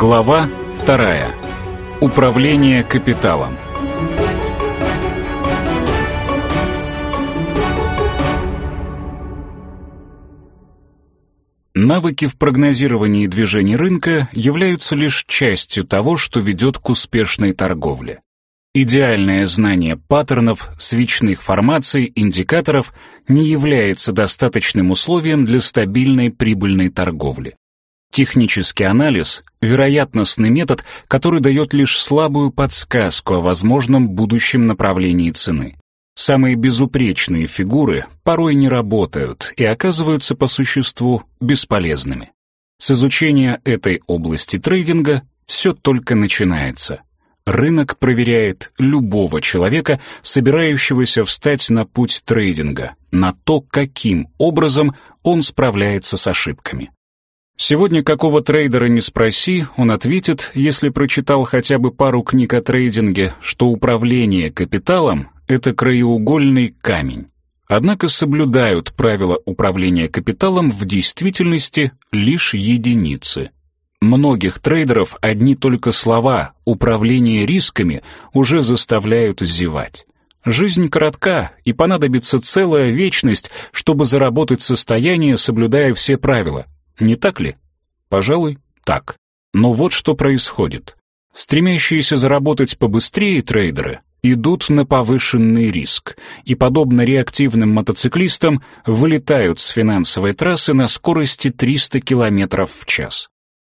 Глава вторая. Управление капиталом. Навыки в прогнозировании движений рынка являются лишь частью того, что ведет к успешной торговле. Идеальное знание паттернов, свечных формаций, индикаторов не является достаточным условием для стабильной прибыльной торговли. Технический анализ — вероятностный метод, который дает лишь слабую подсказку о возможном будущем направлении цены. Самые безупречные фигуры порой не работают и оказываются по существу бесполезными. С изучения этой области трейдинга все только начинается. Рынок проверяет любого человека, собирающегося встать на путь трейдинга, на то, каким образом он справляется с ошибками. Сегодня какого трейдера не спроси, он ответит, если прочитал хотя бы пару книг о трейдинге, что управление капиталом — это краеугольный камень. Однако соблюдают правила управления капиталом в действительности лишь единицы. Многих трейдеров одни только слова «управление рисками» уже заставляют зевать. Жизнь коротка, и понадобится целая вечность, чтобы заработать состояние, соблюдая все правила — не так ли? Пожалуй, так. Но вот что происходит. Стремящиеся заработать побыстрее трейдеры идут на повышенный риск и, подобно реактивным мотоциклистам, вылетают с финансовой трассы на скорости 300 км в час.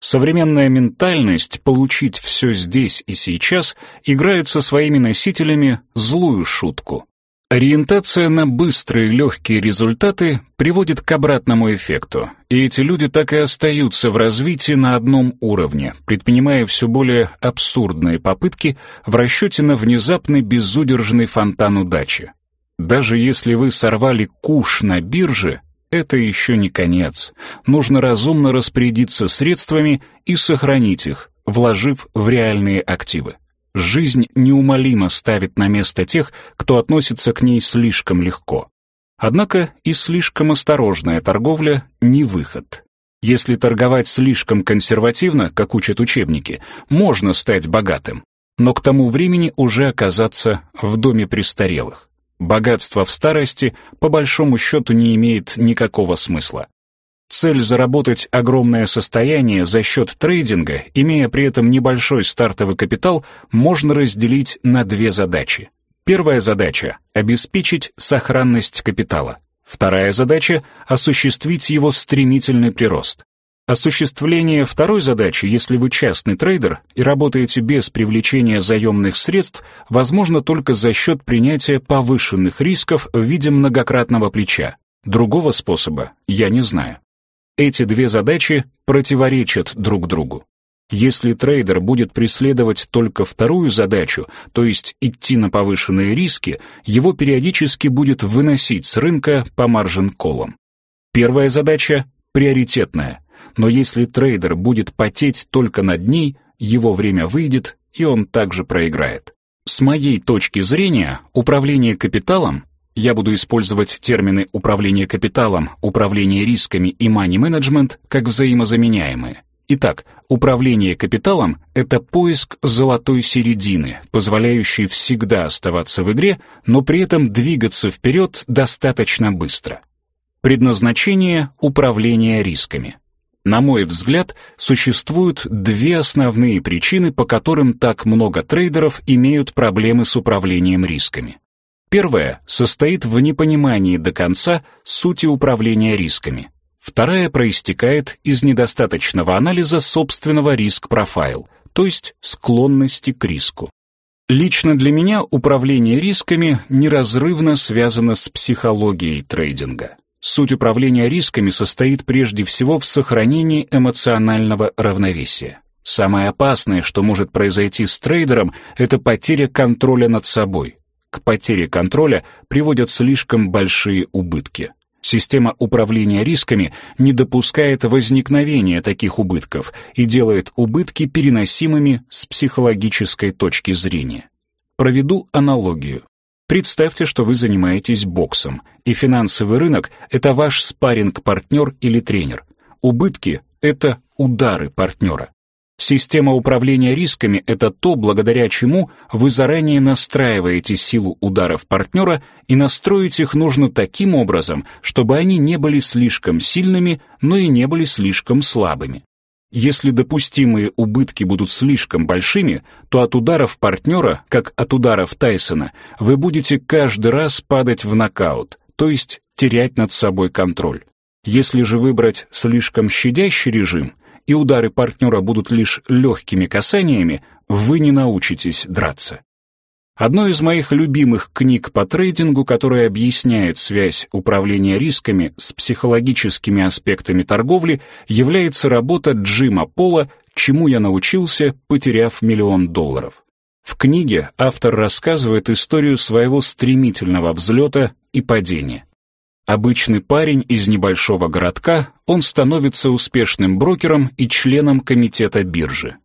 Современная ментальность получить все здесь и сейчас играет со своими носителями злую шутку. Ориентация на быстрые легкие результаты приводит к обратному эффекту, и эти люди так и остаются в развитии на одном уровне, предпринимая все более абсурдные попытки в расчете на внезапный безудержный фонтан удачи. Даже если вы сорвали куш на бирже, это еще не конец. Нужно разумно распорядиться средствами и сохранить их, вложив в реальные активы. Жизнь неумолимо ставит на место тех, кто относится к ней слишком легко. Однако и слишком осторожная торговля не выход. Если торговать слишком консервативно, как учат учебники, можно стать богатым, но к тому времени уже оказаться в доме престарелых. Богатство в старости по большому счету не имеет никакого смысла. Цель заработать огромное состояние за счет трейдинга, имея при этом небольшой стартовый капитал, можно разделить на две задачи. Первая задача — обеспечить сохранность капитала. Вторая задача — осуществить его стремительный прирост. Осуществление второй задачи, если вы частный трейдер и работаете без привлечения заемных средств, возможно только за счет принятия повышенных рисков в виде многократного плеча. Другого способа я не знаю. Эти две задачи противоречат друг другу. Если трейдер будет преследовать только вторую задачу, то есть идти на повышенные риски, его периодически будет выносить с рынка по margin call ам. Первая задача приоритетная, но если трейдер будет корпеть только над ней, его время выйдет, и он также проиграет. С моей точки зрения, управление капиталом я буду использовать термины управление капиталом, управление рисками и money-менеджмент как взаимозаменяемые. Итак, управление капиталом — это поиск золотой середины, позволяющий всегда оставаться в игре, но при этом двигаться вперед достаточно быстро. Предназначение управления рисками. На мой взгляд, существуют две основные причины, по которым так много трейдеров имеют проблемы с управлением рисками. Первая состоит в непонимании до конца сути управления рисками. Вторая проистекает из недостаточного анализа собственного риск-профайл, то есть склонности к риску. Лично для меня управление рисками неразрывно связано с психологией трейдинга. Суть управления рисками состоит прежде всего в сохранении эмоционального равновесия. Самое опасное, что может произойти с трейдером, это потеря контроля над собой. К потере контроля приводят слишком большие убытки. Система управления рисками не допускает возникновения таких убытков и делает убытки переносимыми с психологической точки зрения. Проведу аналогию. Представьте, что вы занимаетесь боксом, и финансовый рынок — это ваш спарринг-партнер или тренер. Убытки — это удары партнера. Система управления рисками — это то, благодаря чему вы заранее настраиваете силу ударов партнера и настроить их нужно таким образом, чтобы они не были слишком сильными, но и не были слишком слабыми. Если допустимые убытки будут слишком большими, то от ударов партнера, как от ударов Тайсона, вы будете каждый раз падать в нокаут, то есть терять над собой контроль. Если же выбрать слишком щадящий режим, и удары партнера будут лишь легкими касаниями, вы не научитесь драться. Одной из моих любимых книг по трейдингу, которая объясняет связь управления рисками с психологическими аспектами торговли, является работа Джима Пола «Чему я научился, потеряв миллион долларов». В книге автор рассказывает историю своего стремительного взлета и падения. Обычный парень из небольшого городка, он становится успешным брокером и членом комитета биржи.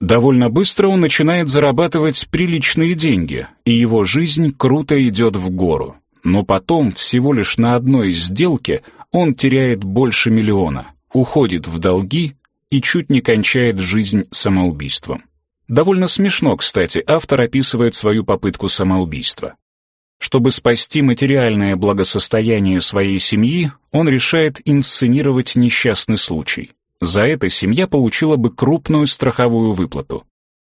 Довольно быстро он начинает зарабатывать приличные деньги, и его жизнь круто идет в гору. Но потом, всего лишь на одной сделке, он теряет больше миллиона, уходит в долги и чуть не кончает жизнь самоубийством. Довольно смешно, кстати, автор описывает свою попытку самоубийства. Чтобы спасти материальное благосостояние своей семьи, он решает инсценировать несчастный случай. За это семья получила бы крупную страховую выплату.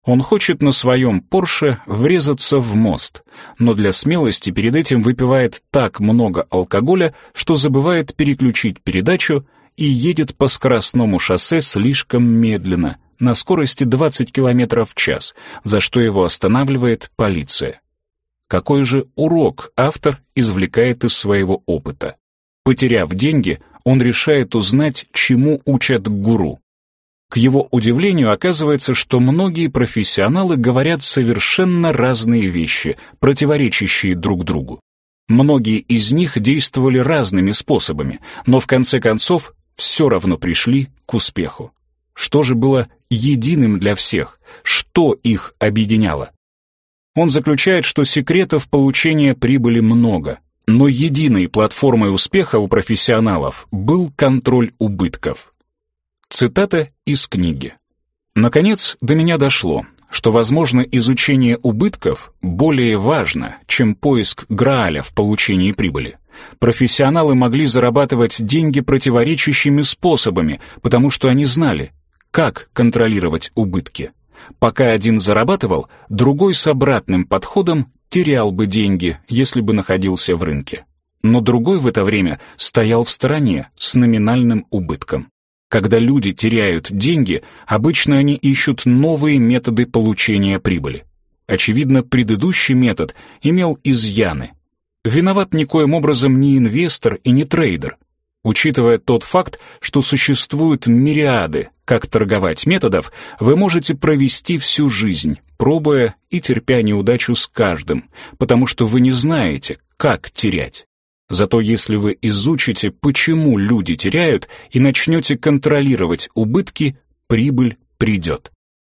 Он хочет на своем Порше врезаться в мост, но для смелости перед этим выпивает так много алкоголя, что забывает переключить передачу и едет по скоростному шоссе слишком медленно, на скорости 20 км в час, за что его останавливает полиция. Какой же урок автор извлекает из своего опыта? Потеряв деньги, он решает узнать, чему учат гуру. К его удивлению оказывается, что многие профессионалы говорят совершенно разные вещи, противоречащие друг другу. Многие из них действовали разными способами, но в конце концов все равно пришли к успеху. Что же было единым для всех? Что их объединяло? Он заключает, что секретов получения прибыли много, но единой платформой успеха у профессионалов был контроль убытков. Цитата из книги. Наконец, до меня дошло, что, возможно, изучение убытков более важно, чем поиск Грааля в получении прибыли. Профессионалы могли зарабатывать деньги противоречащими способами, потому что они знали, как контролировать убытки. Пока один зарабатывал, другой с обратным подходом терял бы деньги, если бы находился в рынке. Но другой в это время стоял в стороне с номинальным убытком. Когда люди теряют деньги, обычно они ищут новые методы получения прибыли. Очевидно, предыдущий метод имел изъяны. Виноват никоим образом не инвестор и не трейдер. Учитывая тот факт, что существуют мириады, как торговать методов, вы можете провести всю жизнь, пробуя и терпя неудачу с каждым, потому что вы не знаете, как терять. Зато если вы изучите, почему люди теряют, и начнете контролировать убытки, прибыль придет.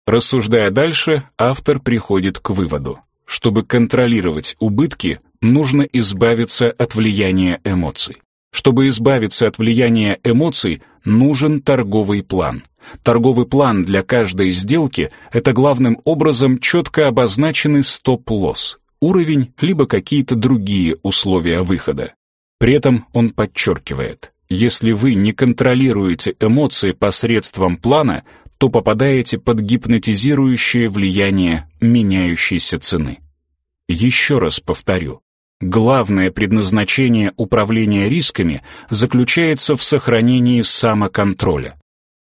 Рассуждая дальше, автор приходит к выводу. Чтобы контролировать убытки, нужно избавиться от влияния эмоций. Чтобы избавиться от влияния эмоций, нужен торговый план. Торговый план для каждой сделки — это главным образом четко обозначенный стоп-лосс, уровень либо какие-то другие условия выхода. При этом он подчеркивает, если вы не контролируете эмоции посредством плана, то попадаете под гипнотизирующее влияние меняющейся цены. Еще раз повторю, Главное предназначение управления рисками заключается в сохранении самоконтроля.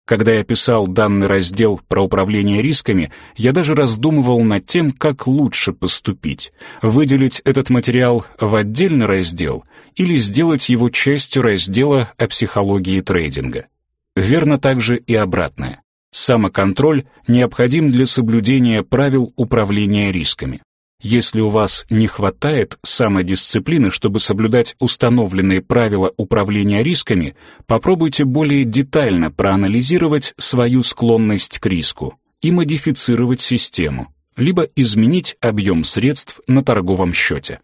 Когда я писал данный раздел про управление рисками, я даже раздумывал над тем, как лучше поступить. Выделить этот материал в отдельный раздел или сделать его частью раздела о психологии трейдинга. Верно также и обратное. Самоконтроль необходим для соблюдения правил управления рисками. Если у вас не хватает самодисциплины, чтобы соблюдать установленные правила управления рисками, попробуйте более детально проанализировать свою склонность к риску и модифицировать систему, либо изменить объем средств на торговом счете.